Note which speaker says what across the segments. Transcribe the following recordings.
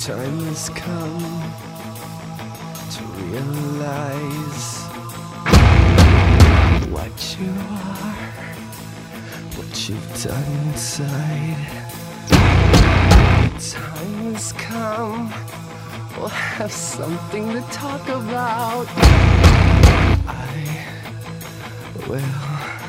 Speaker 1: time has come to realize what you are, what you've done inside. Time has come, we'll have something to talk about. I will.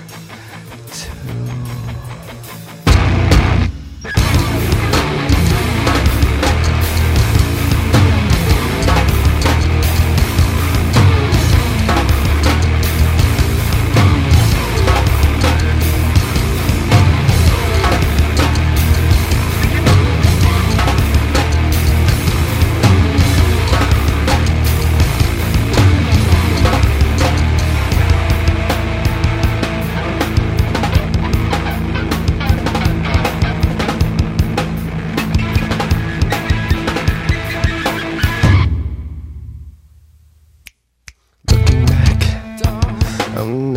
Speaker 1: ang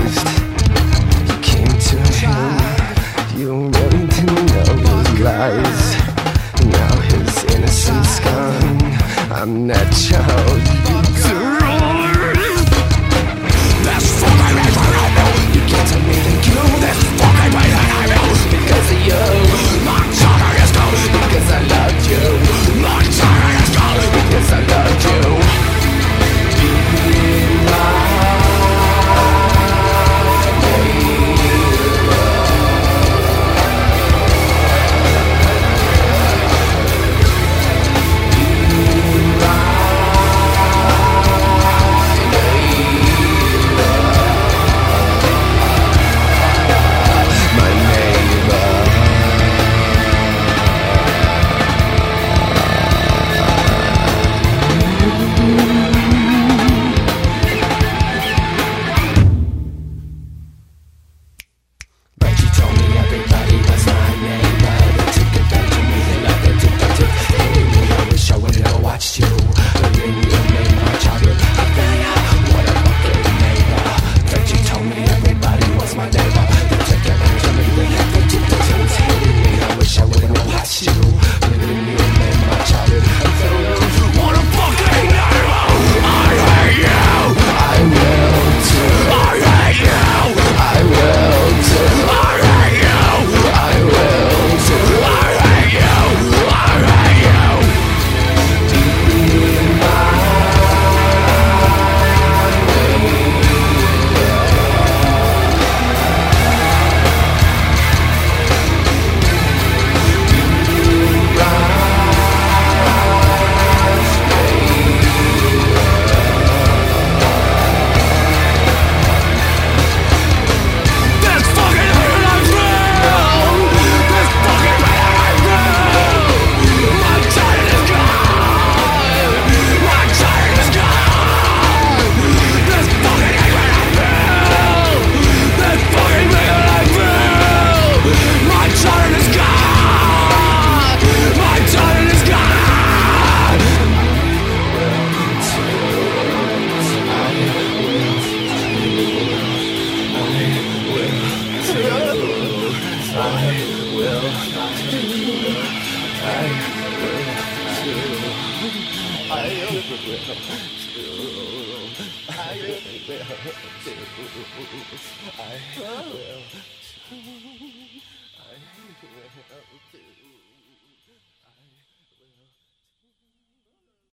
Speaker 1: confused. You came to him, you went to know his lies. Now his innocence gone. I'm not child. I will do.